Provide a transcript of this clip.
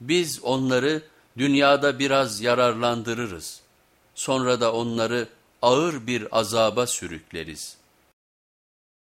Biz onları dünyada biraz yararlandırırız. Sonra da onları ağır bir azaba sürükleriz.''